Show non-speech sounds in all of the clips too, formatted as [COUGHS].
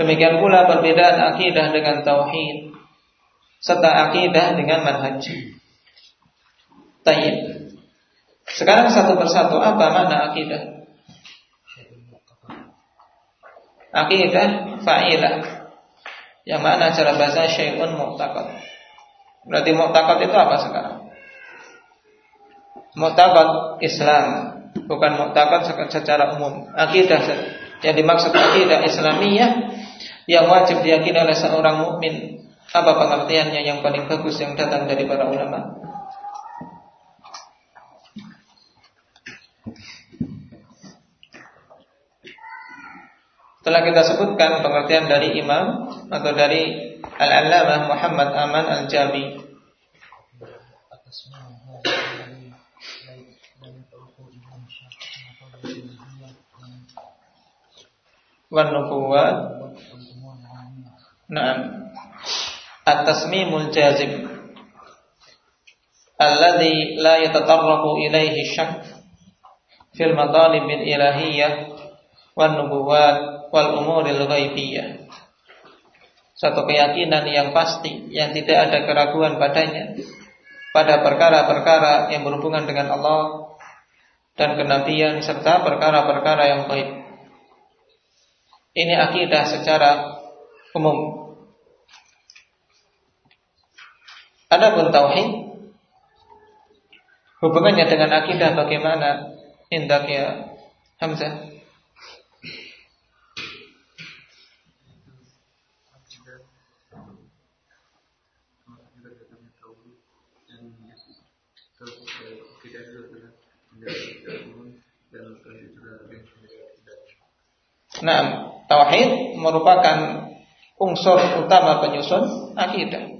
Demikian pula perbedaan akidah dengan tauhid serta akidah dengan manhaj. Tayyib. Sekarang satu persatu apa makna akidah? Akidah fa'ilah. Yang makna cara bahasa syai'un mu'taqad. Berarti mu'taqad itu apa sekarang? Mu'taqad Islam, bukan mu'taqad secara umum. Akidah yang dimaksud akidah Islamiyah yang wajib diyakini oleh seorang mukmin. Apa pengertiannya yang paling bagus yang datang dari para ulama? Telah kita sebutkan pengertian dari imam atau dari Al-Allamah Muhammad Aman Al-Jami wan nubuwat Naam. At-tasmimul jazim alladhi la yatatarraqu ilaihi syak fil matalib bil ilahiyyah wan nubuwat wal umuril ghaibiyah. Satu keyakinan yang pasti yang tidak ada keraguan padanya pada perkara-perkara yang berhubungan dengan Allah dan kenabian serta perkara-perkara yang baik. Ini akidah secara umum. Adapun tauhid hubungannya dengan akidah bagaimana? Indak ya Hamzah. Nah, tauhid merupakan unsur utama penyusun akidah.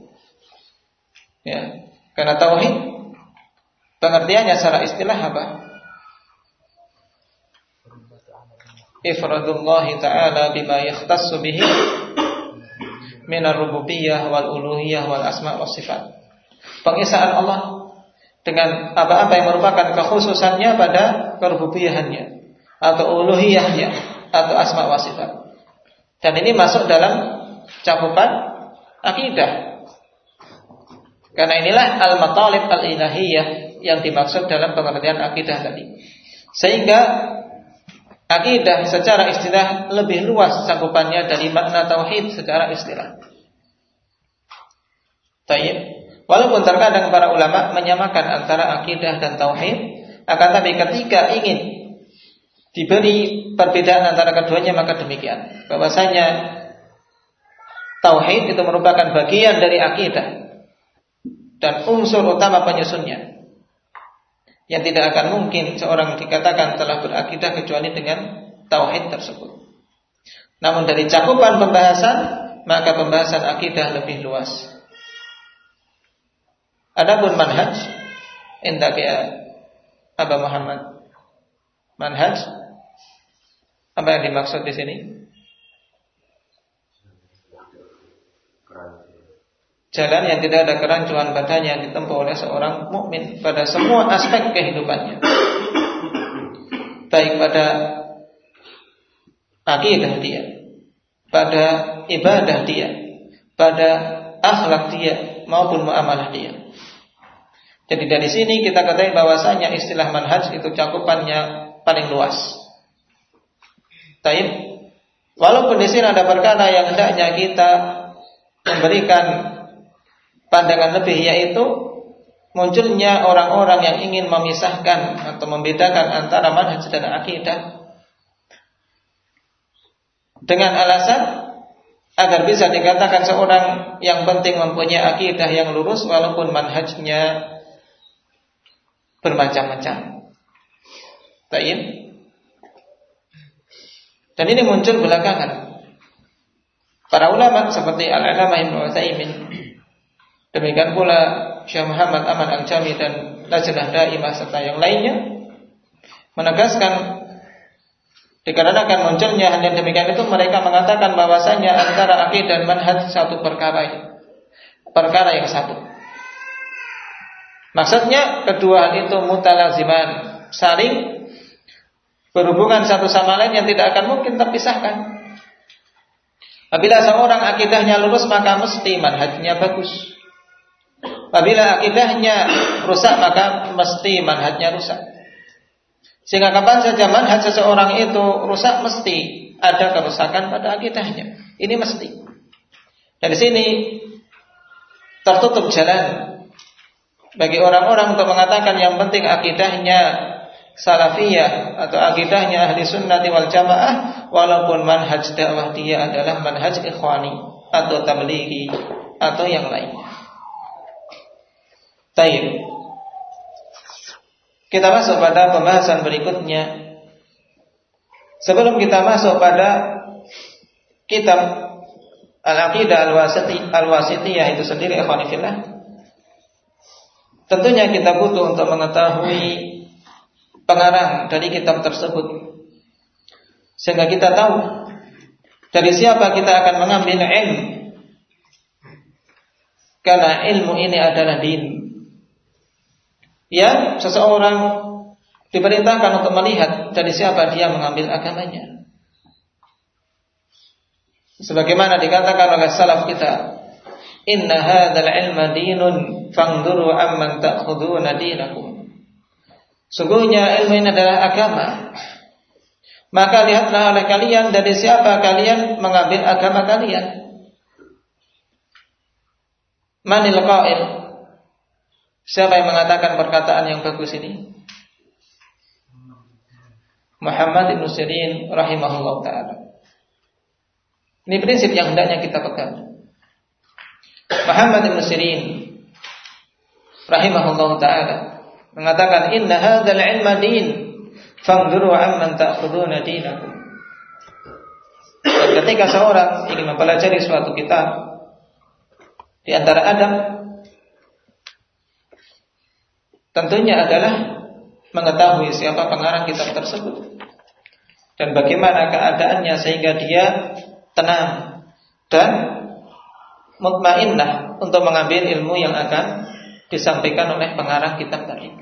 Ya, karena tauhid pengertiannya secara istilah apa? Ifradullah ta'ala bima yakhtassu bihi min ar-rububiyyah wal uluhiyah wal asma' was sifat. Pengisaan Allah dengan apa-apa yang merupakan kekhususannya pada kerububiyahannya atau uluhiyahnya atau asma wa sifat. Dan ini masuk dalam cakupan akidah. Karena inilah al-matalib al-ilahiyah yang dimaksud dalam pengertian akidah tadi. Sehingga akidah secara istilah lebih luas cakupannya dari makna tauhid secara istilah. Tayyib. Walaupun terkadang para ulama menyamakan antara akidah dan tauhid, akan tapi ketika ingin diberi perbedaan antara keduanya maka demikian. Bahwasanya tauhid itu merupakan bagian dari akidah dan unsur utama penyusunnya. Yang tidak akan mungkin seorang dikatakan telah berakidah kecuali dengan tauhid tersebut. Namun dari cakupan pembahasan, maka pembahasan akidah lebih luas. Adapun manhaj, indah Aba Muhammad. Manhaj, apa yang dimaksud di sini? Jalan yang tidak ada kerancuan padanya yang ditempuh oleh seorang mukmin pada semua aspek kehidupannya. Baik pada akidah dia, pada ibadah dia, pada akhlak dia maupun muamalah dia. Jadi dari sini kita katakan bahwasanya istilah manhaj itu cakupannya paling luas. Taib. Walaupun di sini ada perkara yang hendaknya kita memberikan pandangan lebih yaitu munculnya orang-orang yang ingin memisahkan atau membedakan antara manhaj dan akidah dengan alasan agar bisa dikatakan seorang yang penting mempunyai akidah yang lurus walaupun manhajnya bermacam-macam. Taib. Dan ini muncul belakangan. Para para ulama seperti Al-Alamah Ibnu Utsaimin. Demikian pula Syekh Muhammad Aman Al-Jami dan Lajnah Daimah serta yang lainnya menegaskan dikarenakan munculnya hal yang demikian itu mereka mengatakan bahwasanya antara akidah dan manhaj satu perkara perkara yang satu. Maksudnya kedua hal itu mutalaziman, saling berhubungan satu sama lain yang tidak akan mungkin terpisahkan. Apabila seorang akidahnya lurus maka mesti manhajnya bagus. Apabila akidahnya rusak maka mesti manhajnya rusak. Sehingga kapan saja manhaj seseorang itu rusak mesti ada kerusakan pada akidahnya. Ini mesti. Dari sini tertutup jalan bagi orang-orang untuk mengatakan yang penting akidahnya salafiyah atau akidahnya ahli sunnati wal jamaah walaupun manhaj dakwah dia adalah manhaj ikhwani atau tablighi atau yang lainnya. Taib. Kita masuk pada pembahasan berikutnya. Sebelum kita masuk pada kitab Al-Aqidah Al-Wasitiyah itu sendiri ikhwanifillah. Tentunya kita butuh untuk mengetahui pengarang dari kitab tersebut. Sehingga kita tahu dari siapa kita akan mengambil ilmu. Karena ilmu ini adalah din. Ya, seseorang diperintahkan untuk melihat dari siapa dia mengambil agamanya. Sebagaimana dikatakan oleh salaf kita, "Inna hadzal ilma dinun fangduru amman ta'khuduna dinakum." Sungguhnya ilmu ini adalah agama. Maka lihatlah oleh kalian dari siapa kalian mengambil agama kalian. Manil qail? Siapa yang mengatakan perkataan yang bagus ini? Muhammad ibn Sirin rahimahullah taala. Ini prinsip yang hendaknya kita pegang. Muhammad ibn Sirin rahimahullah taala mengatakan inna hadzal ilma din fangduru amman ta'khuduna dinakum. Ketika seorang ingin mempelajari suatu kitab di antara adab tentunya adalah mengetahui siapa pengarang kitab tersebut dan bagaimana keadaannya sehingga dia tenang dan mutmainnah untuk mengambil ilmu yang akan disampaikan oleh pengarang kitab tadi.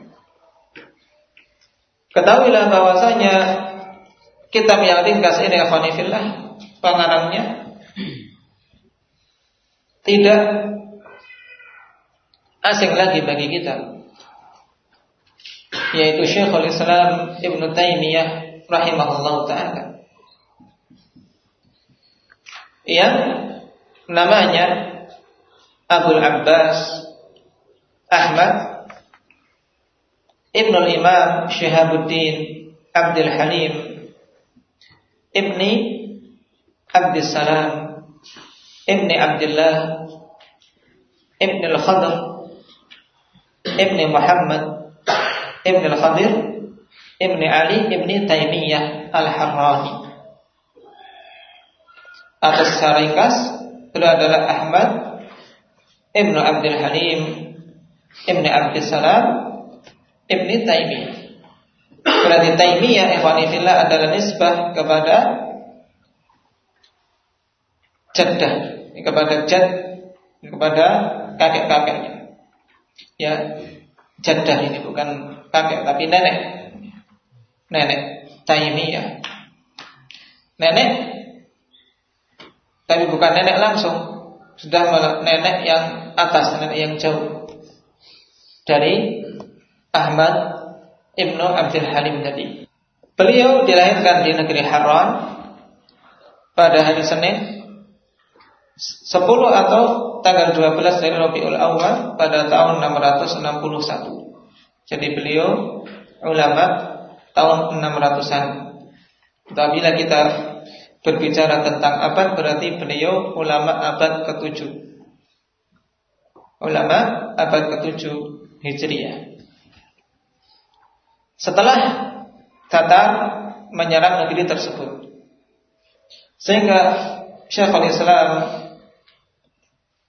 Ketahuilah bahwasanya kitab yang ringkas ini akhwanifillah pengarangnya tidak asing lagi bagi kita yaitu Syekhul Islam Ibn Taimiyah rahimahullah taala yang namanya Abdul Abbas Ahmad Ibnu Imam Syihabuddin Abdul Halim Ibni Abdul Salam Ibni Abdullah Ibni Al-Khadr Ibni Muhammad Ibni Al-Khadir Ibni Ali Ibni Taimiyah Al-Harrani Atau secara ringkas Beliau adalah Ahmad Ibnu Abdul Halim Ibni Abdul Salam Ibni Taimiyah. Berarti Taimiyah ikhwanifillah adalah nisbah kepada jaddah, kepada jad, kepada kakek-kakeknya. Ya, jaddah ini bukan kakek tapi nenek. Nenek Taimiyah. Nenek tapi bukan nenek langsung, sudah nenek yang atas, nenek yang jauh dari Ahmad Ibnu Abdul Halim tadi. Beliau dilahirkan di negeri Haran pada hari Senin 10 atau tanggal 12 dari Rabiul Awal pada tahun 661. Jadi beliau ulama tahun 600-an. Apabila kita berbicara tentang abad berarti beliau ulama abad ke-7. Ulama abad ke-7 Hijriah. Setelah Tatar menyerang negeri tersebut. Sehingga Syekhul Islam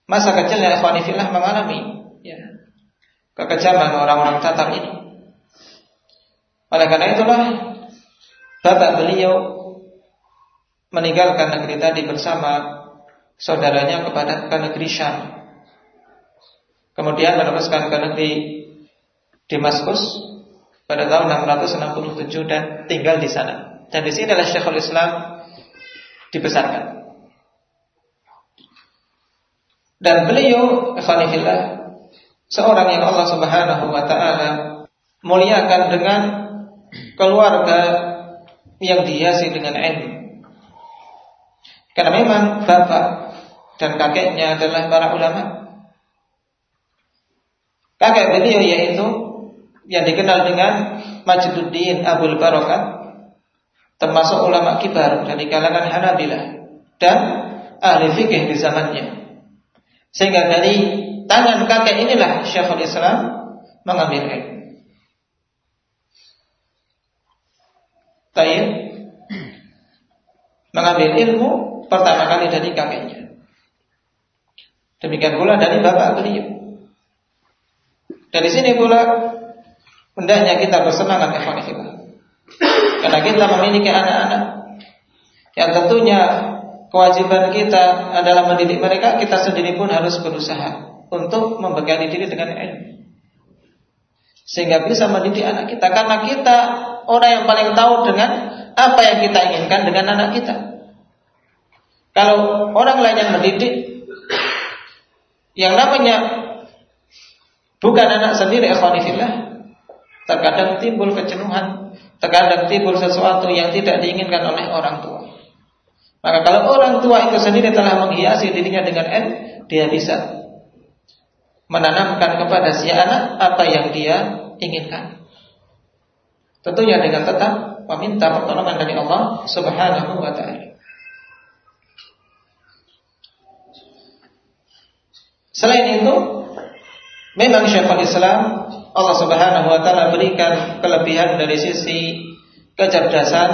masa kecilnya Ikhwanifillah mengalami kekejaman orang-orang Tatar ini. Oleh karena itulah bapak beliau meninggalkan negeri tadi bersama saudaranya kepada ke negeri Syam. Kemudian meneruskan ke negeri Damaskus pada tahun 667 dan tinggal di sana. Dan di sini adalah Syekhul Islam dibesarkan. Dan beliau, Ikhwanifillah, seorang yang Allah Subhanahu wa taala muliakan dengan keluarga yang dihiasi dengan ilmu. Karena memang bapak dan kakeknya adalah para ulama. Kakek beliau yaitu yang dikenal dengan Majduddin Abdul Barakat termasuk ulama kibar dari kalangan Hanabilah dan ahli fikih di zamannya. Sehingga dari tangan kakek inilah Syekhul Islam mengambil ilmu. Tayyib mengambil ilmu pertama kali dari kakeknya. Demikian pula dari bapak beliau. Dari sini pula hendaknya kita bersemangat ikhwanifillah. Karena kita memiliki anak-anak yang tentunya kewajiban kita adalah mendidik mereka, kita sendiri pun harus berusaha untuk membekali diri dengan ilmu. Sehingga bisa mendidik anak kita karena kita orang yang paling tahu dengan apa yang kita inginkan dengan anak kita. Kalau orang lain yang mendidik yang namanya bukan anak sendiri ikhwanifillah terkadang timbul kejenuhan, terkadang timbul sesuatu yang tidak diinginkan oleh orang tua. Maka kalau orang tua itu sendiri telah menghiasi dirinya dengan N, dia bisa menanamkan kepada si anak apa yang dia inginkan. Tentunya dengan tetap meminta pertolongan dari Allah Subhanahu wa taala. Selain itu, memang Syekhul Islam Allah Subhanahu wa taala berikan kelebihan dari sisi kecerdasan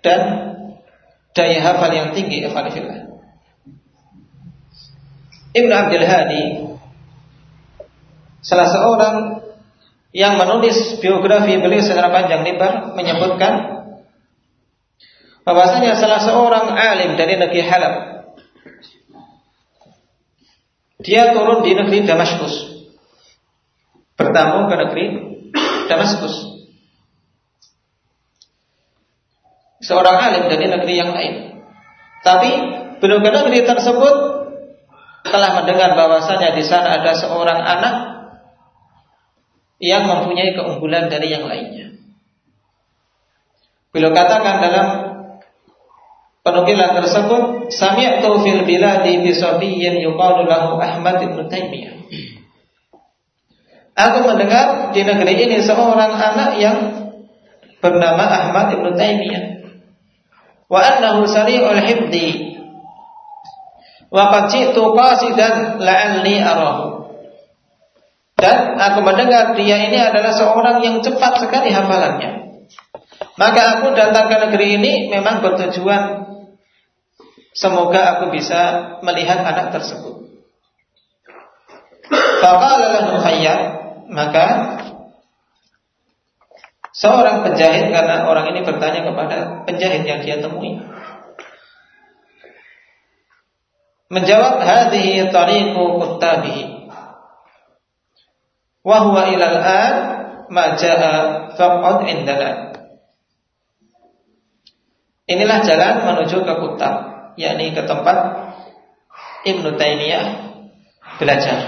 dan daya hafal yang tinggi ikhwanillah. Ibnu Abdul Hadi salah seorang yang menulis biografi beliau secara panjang lebar menyebutkan bahwasanya salah seorang alim dari negeri Halab dia turun di negeri Damaskus bertamu ke negeri Damaskus seorang alim dari negeri yang lain tapi ke negeri tersebut telah mendengar bahwasanya di sana ada seorang anak yang mempunyai keunggulan dari yang lainnya. Beliau katakan dalam penukilan tersebut, sami'tu fil biladi bi sabiyyin yuqalu lahu Ahmad bin Taimiyah. Aku mendengar di negeri ini seorang anak yang bernama Ahmad bin Taimiyah. Wa annahu sari'ul hibdi. Wa qad ji'tu qasidan la'alli arahu. Dan aku mendengar dia ini adalah seorang yang cepat sekali hafalannya. Maka aku datang ke negeri ini memang bertujuan semoga aku bisa melihat anak tersebut. Faqala lahu maka seorang penjahit karena orang ini bertanya kepada penjahit yang dia temui. Menjawab hadhihi tariqu kuttabihi wa huwa ilal an ma jaa faqad indana. Inilah jalan menuju ke Kutab, yakni ke tempat Ibnu Taimiyah belajar.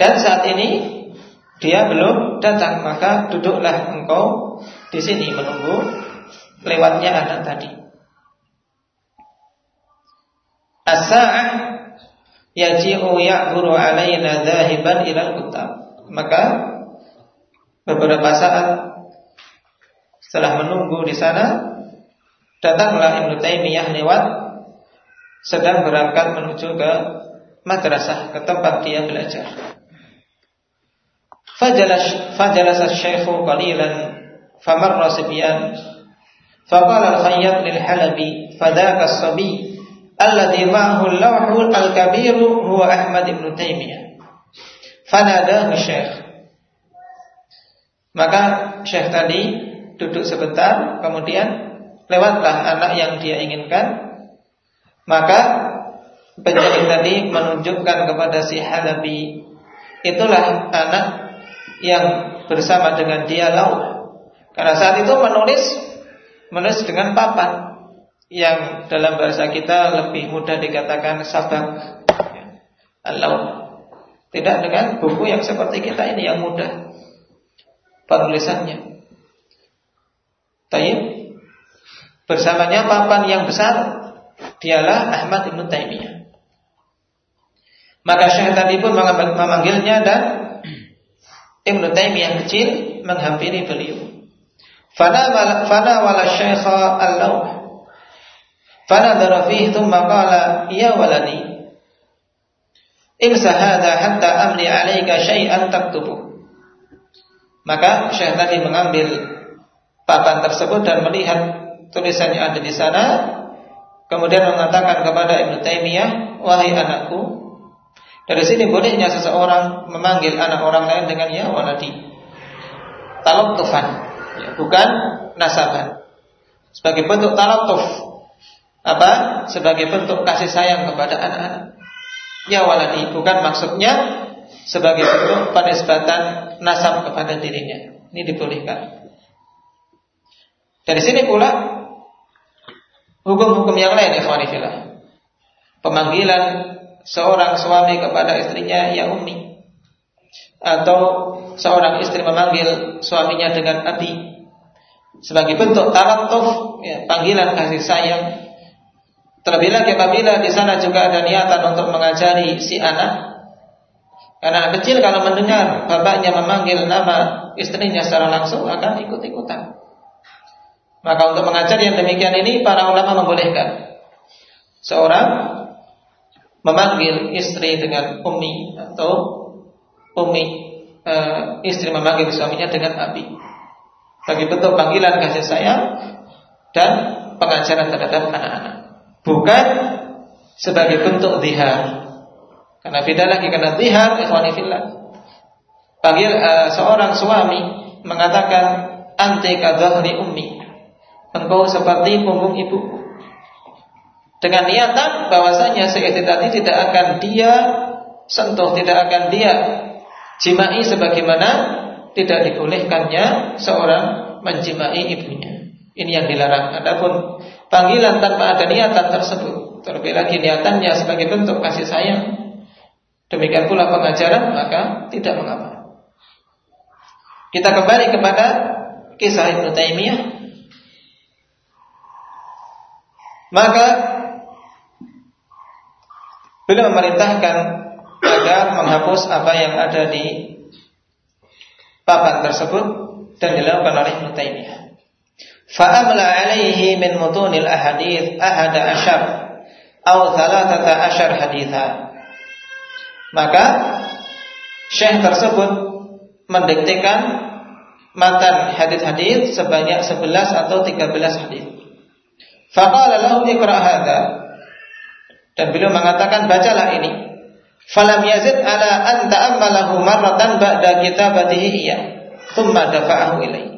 Dan saat ini dia belum datang, maka duduklah engkau di sini menunggu lewatnya anak tadi. As-sa'ah yaji'u ya'buru alaina dhahiban ilal kutab. Maka beberapa saat setelah menunggu di sana datanglah Ibnu Taimiyah lewat sedang berangkat menuju ke madrasah ke tempat dia belajar. Fajalas asy-syaikhu qalilan famarra sibyan Faqala al-Khayyat lil Halabi, "Fadaka as-sabi alladhi ma'ahu al-lawhu al-kabir huwa Ahmad ibn Taimiyah." Fanadahu Syekh. Maka Syekh tadi duduk sebentar, kemudian lewatlah anak yang dia inginkan. Maka penjahit tadi menunjukkan kepada si Halabi, itulah anak yang bersama dengan dia lauh. Karena saat itu menulis menulis dengan papan yang dalam bahasa kita lebih mudah dikatakan sabak alau tidak dengan buku yang seperti kita ini yang mudah penulisannya. Tayyib. Bersamanya papan yang besar dialah Ahmad Ibn Taimiyah maka Syekh tadi pun memanggilnya dan Ibnu Taimiyah kecil menghampiri beliau. Fana fana wala syaikha al Lawh, Fana darafih, thumma qala ya walani. Imsa hadha hatta amli alayka syai'an taktubu. Maka Syekh tadi mengambil papan tersebut dan melihat tulisannya ada di sana, kemudian mengatakan kepada Ibnu Taimiyah, "Wahai anakku, dari sini bolehnya seseorang memanggil anak orang lain dengan ya waladi talak tufan ya, bukan nasaban. Sebagai bentuk talatuf apa? Sebagai bentuk kasih sayang kepada anak-anak. Ya waladi, bukan maksudnya sebagai bentuk penisbatan nasab kepada dirinya. Ini dibolehkan. Dari sini pula hukum-hukum yang lain ikhwanifillah. Pemanggilan seorang suami kepada istrinya ya ummi. Atau seorang istri memanggil suaminya dengan abi sebagai bentuk talatuf ya, panggilan kasih sayang. Terlebih lagi apabila di sana juga ada niatan untuk mengajari si anak. Karena anak kecil kalau mendengar bapaknya memanggil nama istrinya secara langsung akan ikut-ikutan. Maka untuk mengajar yang demikian ini para ulama membolehkan. Seorang memanggil istri dengan umi atau umi e, istri memanggil suaminya dengan abi. Bagi bentuk panggilan kasih sayang dan pengajaran terhadap anak-anak. Bukan sebagai bentuk zihar. Karena beda lagi karena zihar ikhwani fillah. Panggil e, seorang suami mengatakan anti kadhahri ummi. Engkau seperti punggung ibuku. Dengan niatan bahwasanya si tadi tidak akan dia sentuh, tidak akan dia Jimai sebagaimana tidak dibolehkannya seorang menjimai ibunya. Ini yang dilarang. Adapun panggilan tanpa ada niatan tersebut, terlebih lagi niatannya sebagai bentuk kasih sayang, demikian pula pengajaran, maka tidak mengapa. Kita kembali kepada kisah Ibnu Taimiyah. Maka beliau memerintahkan agar menghapus apa yang ada di papan tersebut dan dilakukan oleh Ibnu Taimiyah. Fa'amla alaihi min mutunil ahadith ahada ashar atau thalathata ashar haditha. Maka Syekh tersebut mendiktekan matan hadis-hadis sebanyak 11 atau 13 hadis. Faqala lahu iqra hadha. Dan beliau mengatakan bacalah ini. Falam yazid ala an ta'ammalahu marratan ba'da kitabatihi iya. Thumma dafa'ahu ilaih.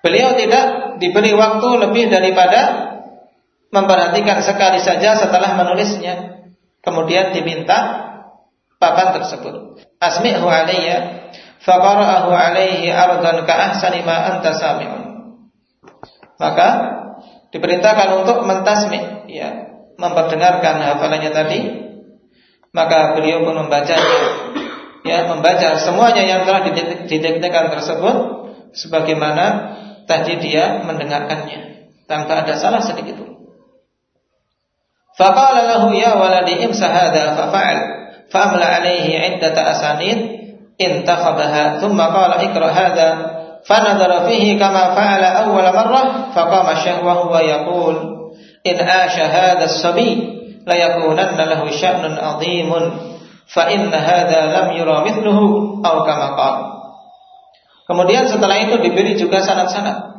Beliau tidak diberi waktu lebih daripada memperhatikan sekali saja setelah menulisnya. Kemudian diminta papan tersebut. Asmi'hu alayya faqara'ahu alaihi ardan ka'ahsani ma anta sami'un. Maka diperintahkan untuk mentasmi ya, memperdengarkan hafalannya tadi maka beliau pun membacanya. Ya membaca semuanya yang telah didekatkan tersebut sebagaimana tadi dia mendengarkannya. Tanpa ada salah sedikit pun. Faqala lahu ya waladi imsa hadha fa'al fa'amla alaihi iddata asanid intakhabaha thumma qala ikra hadha fihi kama fa'ala awwal marrah faqama syahwa huwa yaqul in asha hadha as-sabi la yakunanna lahu sya'nun 'azimun fa inna hadza lam yura mithluhu aw kama qala. Kemudian setelah itu diberi juga sanad-sanad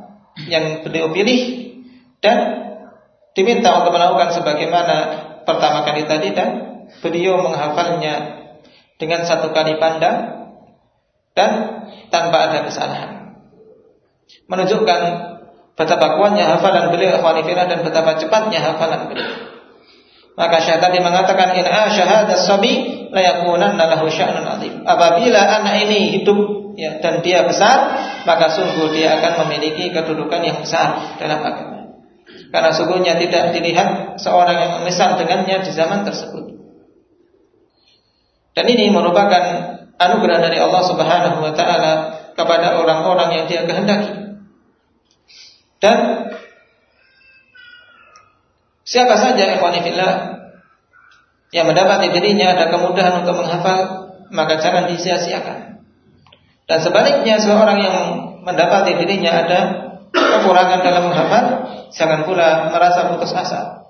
yang beliau pilih dan diminta untuk melakukan sebagaimana pertama kali tadi dan beliau menghafalnya dengan satu kali pandang dan tanpa ada kesalahan. Menunjukkan betapa kuatnya hafalan beliau dan betapa cepatnya hafalan beliau. Maka Syekh tadi mengatakan in asyhada sabi la yakunanna lahu sya'nun. Apabila anak ini hidup ya dan dia besar, maka sungguh dia akan memiliki kedudukan yang besar dalam agama. Karena sungguhnya tidak dilihat seorang yang misal dengannya di zaman tersebut. Dan ini merupakan anugerah dari Allah Subhanahu wa taala kepada orang-orang yang dia kehendaki. Dan Siapa saja ikhwanifillah yang mendapati dirinya ada kemudahan untuk menghafal, maka jangan disia-siakan. Dan sebaliknya seorang yang mendapati dirinya ada kekurangan dalam menghafal, jangan pula merasa putus asa.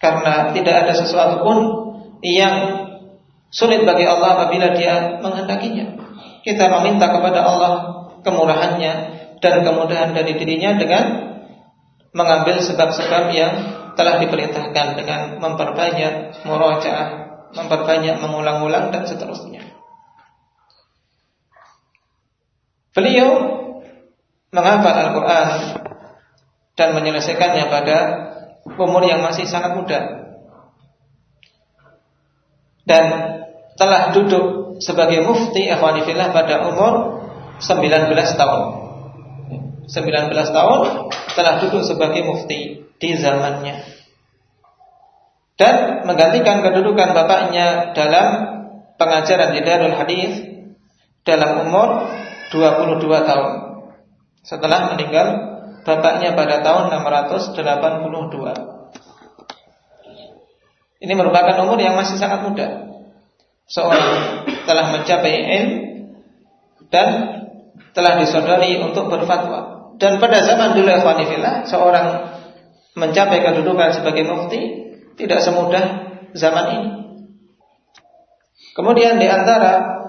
Karena tidak ada sesuatu pun yang sulit bagi Allah apabila dia menghendakinya. Kita meminta kepada Allah kemurahannya dan kemudahan dari dirinya dengan mengambil sebab-sebab yang telah diperintahkan dengan memperbanyak murajaah, memperbanyak mengulang-ulang dan seterusnya. Beliau menghafal Al-Quran dan menyelesaikannya pada umur yang masih sangat muda dan telah duduk sebagai mufti Ikhwanifillah pada umur 19 tahun. 19 tahun telah duduk sebagai mufti di zamannya. Dan menggantikan kedudukan bapaknya dalam pengajaran di Darul Hadis dalam umur 22 tahun. Setelah meninggal bapaknya pada tahun 682 ini merupakan umur yang masih sangat muda. Seorang telah mencapai ilmu dan telah disodari untuk berfatwa dan pada zaman dulu seorang mencapai kedudukan sebagai mufti tidak semudah zaman ini. Kemudian di antara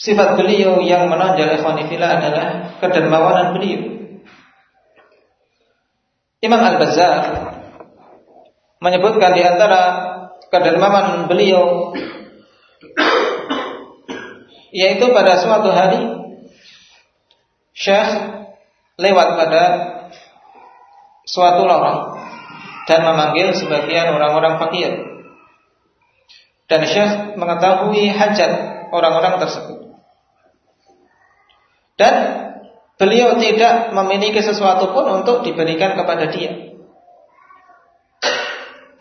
sifat beliau yang menonjol ikhwanifillah adalah kedermawanan beliau. Imam Al-Bazzar menyebutkan di antara kedermawanan beliau yaitu pada suatu hari Syekh lewat pada suatu lorong dan memanggil sebagian orang-orang fakir. Dan Syekh mengetahui hajat orang-orang tersebut. Dan beliau tidak memiliki sesuatu pun untuk diberikan kepada dia.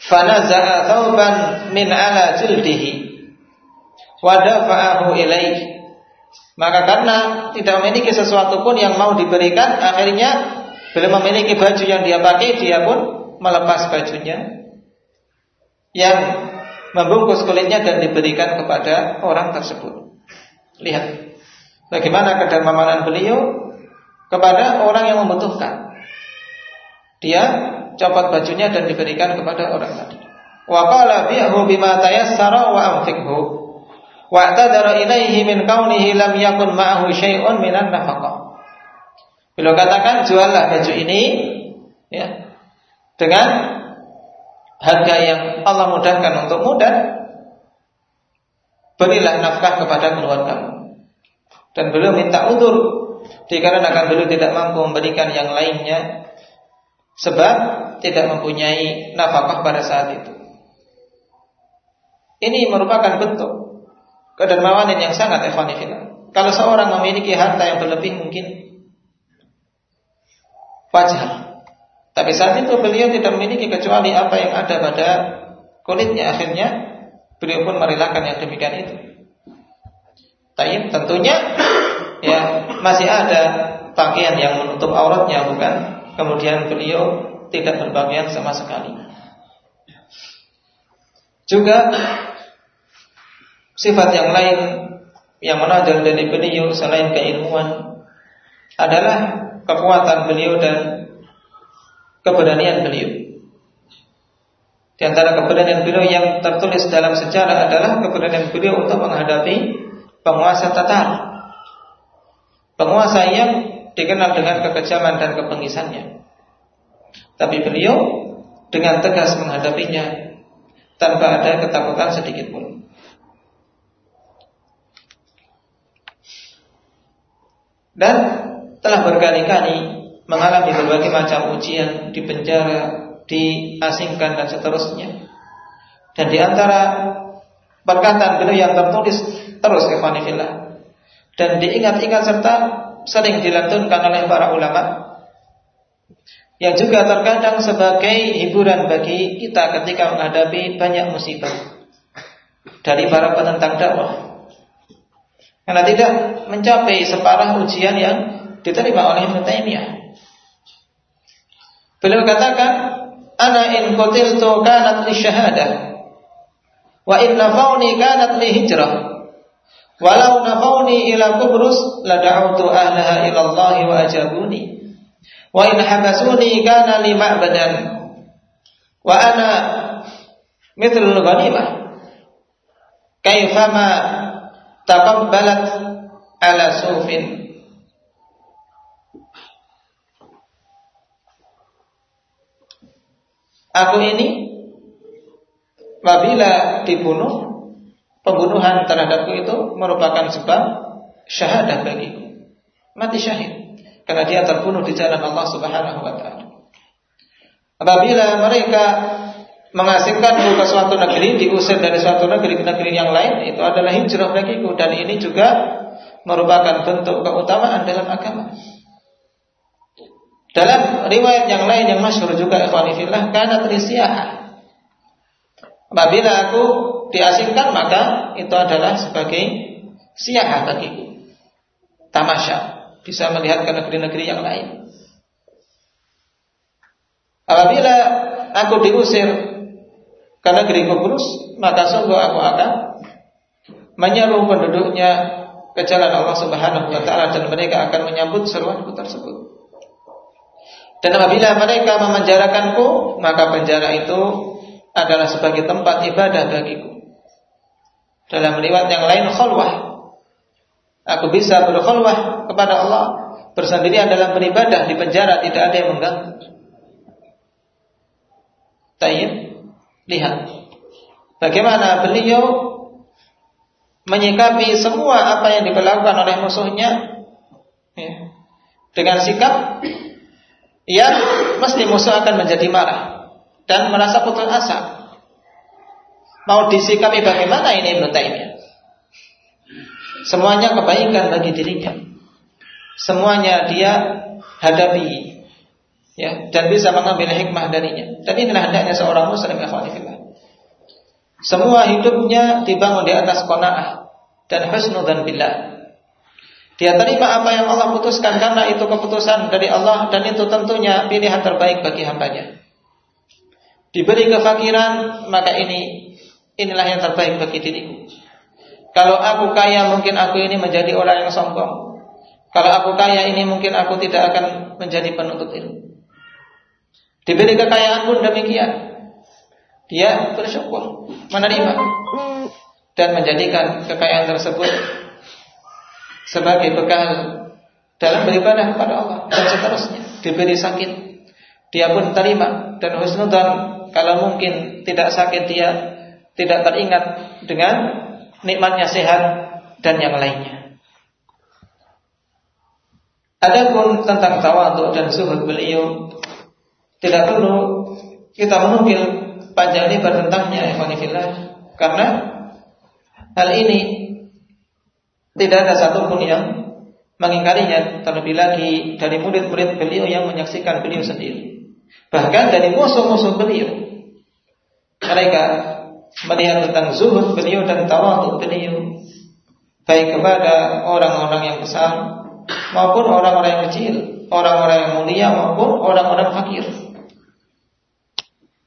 Fanaza'a thawban min ala jildihi wa dafa'ahu ilaih. Maka karena tidak memiliki sesuatu pun yang mau diberikan, akhirnya Beliau memiliki baju yang dia pakai, dia pun melepas bajunya yang membungkus kulitnya dan diberikan kepada orang tersebut. Lihat bagaimana kedermawanan beliau kepada orang yang membutuhkan. Dia copot bajunya dan diberikan kepada orang tadi. Wa qala bi'hu bima tayassara wa anfiqhu. Wa tadara ilaihi min kaunihi lam yakun ma'ahu syai'un minan nafaqah. Beliau katakan juallah baju ini ya dengan harga yang Allah mudahkan untuk mudah. Berilah nafkah kepada keluargamu dan beliau minta udur dikarenakan beliau tidak mampu memberikan yang lainnya sebab tidak mempunyai nafkah pada saat itu. Ini merupakan bentuk kedermawanan yang sangat ikhwanifillah kalau seorang memiliki harta yang berlebih mungkin wajar. Tapi saat itu beliau tidak memiliki kecuali apa yang ada pada kulitnya. Akhirnya beliau pun merelakan yang demikian itu. Tapi tentunya [COUGHS] ya masih ada pakaian yang menutup auratnya bukan? Kemudian beliau tidak berpakaian sama sekali. Juga sifat yang lain yang menonjol dari beliau selain keilmuan adalah kekuatan beliau dan keberanian beliau. Di antara keberanian beliau yang tertulis dalam sejarah adalah keberanian beliau untuk menghadapi penguasa Tatar. Penguasa yang dikenal dengan kekejaman dan kepengisannya. Tapi beliau dengan tegas menghadapinya tanpa ada ketakutan sedikit pun. Dan telah berkali-kali mengalami berbagai macam ujian di penjara, diasingkan dan seterusnya. Dan di antara perkataan beliau yang tertulis terus kefanifillah dan diingat-ingat serta sering dilantunkan oleh para ulama yang juga terkadang sebagai hiburan bagi kita ketika menghadapi banyak musibah dari para penentang dakwah. Karena tidak mencapai separah ujian yang diterima oleh Ibnu Taimiyah. Beliau katakan, "Ana in qatiltu kanat li syahadah wa in nafauni kanat li hijrah." Walau nafauni ila kubrus la da'utu ahlaha ila Allah wa ajabuni. Wa in habasuni kana li ma'badan. Wa ana mithlul ghanimah. Kaifama taqabbalat ala sufin. Aku ini apabila dibunuh pembunuhan terhadapku itu merupakan sebab syahadah bagiku. Mati syahid karena dia terbunuh di jalan Allah Subhanahu wa taala. Apabila mereka mengasingkanku ke suatu negeri, diusir dari suatu negeri ke negeri yang lain, itu adalah hijrah bagiku dan ini juga merupakan bentuk keutamaan dalam agama. Dalam riwayat yang lain yang masyhur juga ikhwanifillah karena trisiyah Apabila aku diasingkan maka itu adalah sebagai siah bagiku. Tamasya, bisa melihat ke negeri-negeri yang lain. Apabila aku diusir ke negeri Kubrus, maka sungguh aku akan menyeru penduduknya ke jalan Allah Subhanahu wa taala dan mereka akan menyambut seruanku tersebut. Dan apabila mereka memenjarakanku, maka penjara itu adalah sebagai tempat ibadah bagiku. Dalam riwayat yang lain khulwah. Aku bisa berkhulwah kepada Allah bersendirian dalam beribadah di penjara tidak ada yang mengganggu. Tayyib, lihat bagaimana beliau menyikapi semua apa yang diperlakukan oleh musuhnya ya, dengan sikap yang mesti musuh akan menjadi marah dan merasa putus asa. Mau disikapi bagaimana ini Ibnu Taimiyah? Semuanya kebaikan bagi dirinya. Semuanya dia hadapi ya dan bisa mengambil hikmah darinya. Dan inilah hendaknya seorang muslim ikhwanillah. Semua hidupnya dibangun di atas qanaah dan husnudzan billah. Dia terima apa yang Allah putuskan karena itu keputusan dari Allah dan itu tentunya pilihan terbaik bagi hambanya diberi kefakiran, maka ini inilah yang terbaik bagi diriku. Kalau aku kaya, mungkin aku ini menjadi orang yang sombong. Kalau aku kaya ini mungkin aku tidak akan menjadi penuntut ilmu. Diberi kekayaan pun demikian. Dia bersyukur, menerima dan menjadikan kekayaan tersebut sebagai bekal dalam beribadah kepada Allah dan seterusnya. Diberi sakit, dia pun terima dan husnudan kalau mungkin tidak sakit dia tidak teringat dengan nikmatnya sehat dan yang lainnya. Adapun tentang tawadhu dan zuhud beliau tidak perlu kita menukil panjang lebar tentangnya ikhwanillah karena hal ini tidak ada satupun yang mengingkarinya terlebih lagi dari murid-murid beliau yang menyaksikan beliau sendiri. Bahkan dari musuh-musuh beliau. Mereka melihat tentang zuhud beliau dan tawadhu beliau baik kepada orang-orang yang besar maupun orang-orang yang kecil, orang-orang yang mulia maupun orang-orang fakir.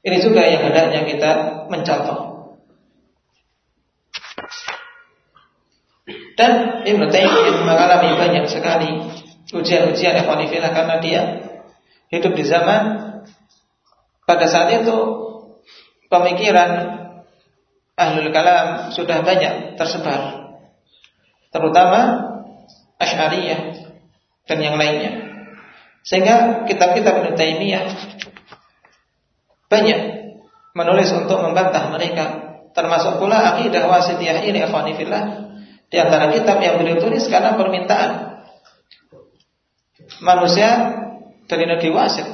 Ini juga yang hendaknya kita mencontoh. Dan Ibn Taimiyah mengalami banyak sekali ujian-ujian yang karena dia hidup di zaman pada saat itu pemikiran ahlul kalam sudah banyak tersebar terutama Asy'ariyah dan yang lainnya. Sehingga kitab-kitab Ibnu Taimiyah banyak menulis untuk membantah mereka, termasuk pula akidah wasitiyah ini ikhwanifillah di antara kitab yang beliau tulis karena permintaan manusia dari negeri wasit.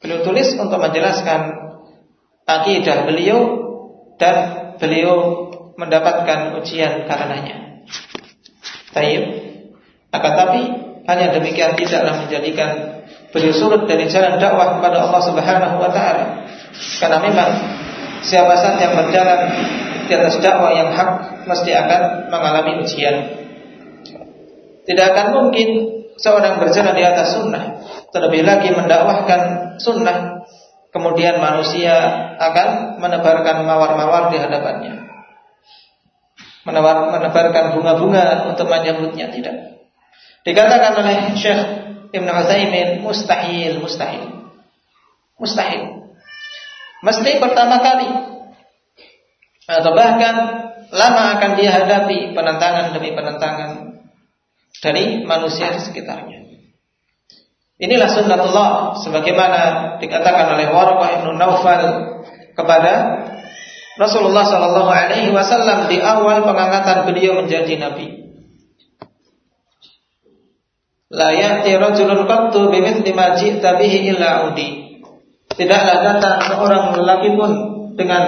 Beliau tulis untuk menjelaskan akidah beliau dan beliau mendapatkan ujian karenanya. Taib. Akan tapi hanya demikian tidaklah menjadikan beliau surut dari jalan dakwah kepada Allah Subhanahu wa taala. Karena memang siapa saja yang berjalan di atas dakwah yang hak mesti akan mengalami ujian. Tidak akan mungkin seorang berjalan di atas sunnah, terlebih lagi mendakwahkan sunnah, kemudian manusia akan menebarkan mawar-mawar di hadapannya menebarkan bunga-bunga untuk menyambutnya tidak. Dikatakan oleh Syekh Ibn Utsaimin mustahil, mustahil. Mustahil. Mesti pertama kali atau bahkan lama akan dia hadapi penentangan demi penentangan dari manusia di sekitarnya. Inilah sunnatullah sebagaimana dikatakan oleh Warqah Ibn Naufal kepada Rasulullah Shallallahu Alaihi Wasallam di awal pengangkatan beliau menjadi nabi. La ya'ti rajulun qattu bimithli ma ji'ta bihi illa udi. Tidaklah datang seorang lelaki pun dengan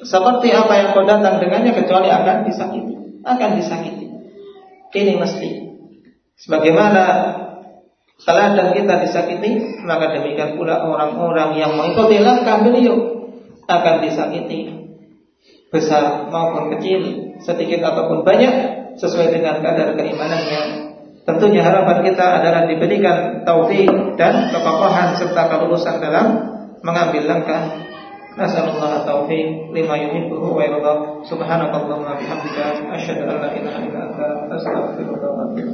seperti apa yang kau datang dengannya kecuali akan disakiti, akan disakiti. Ini mesti. Sebagaimana teladan kita disakiti, maka demikian pula orang-orang yang mengikuti langkah beliau akan disakiti besar maupun kecil, sedikit ataupun banyak sesuai dengan kadar keimanannya. Tentunya harapan kita adalah diberikan taufik dan kekokohan serta kelulusan dalam mengambil langkah. Nasallallahu taufiq lima yuhibbu wa yarda. Subhanakallahumma bihamdika asyhadu an la ilaha illa anta astaghfiruka wa atubu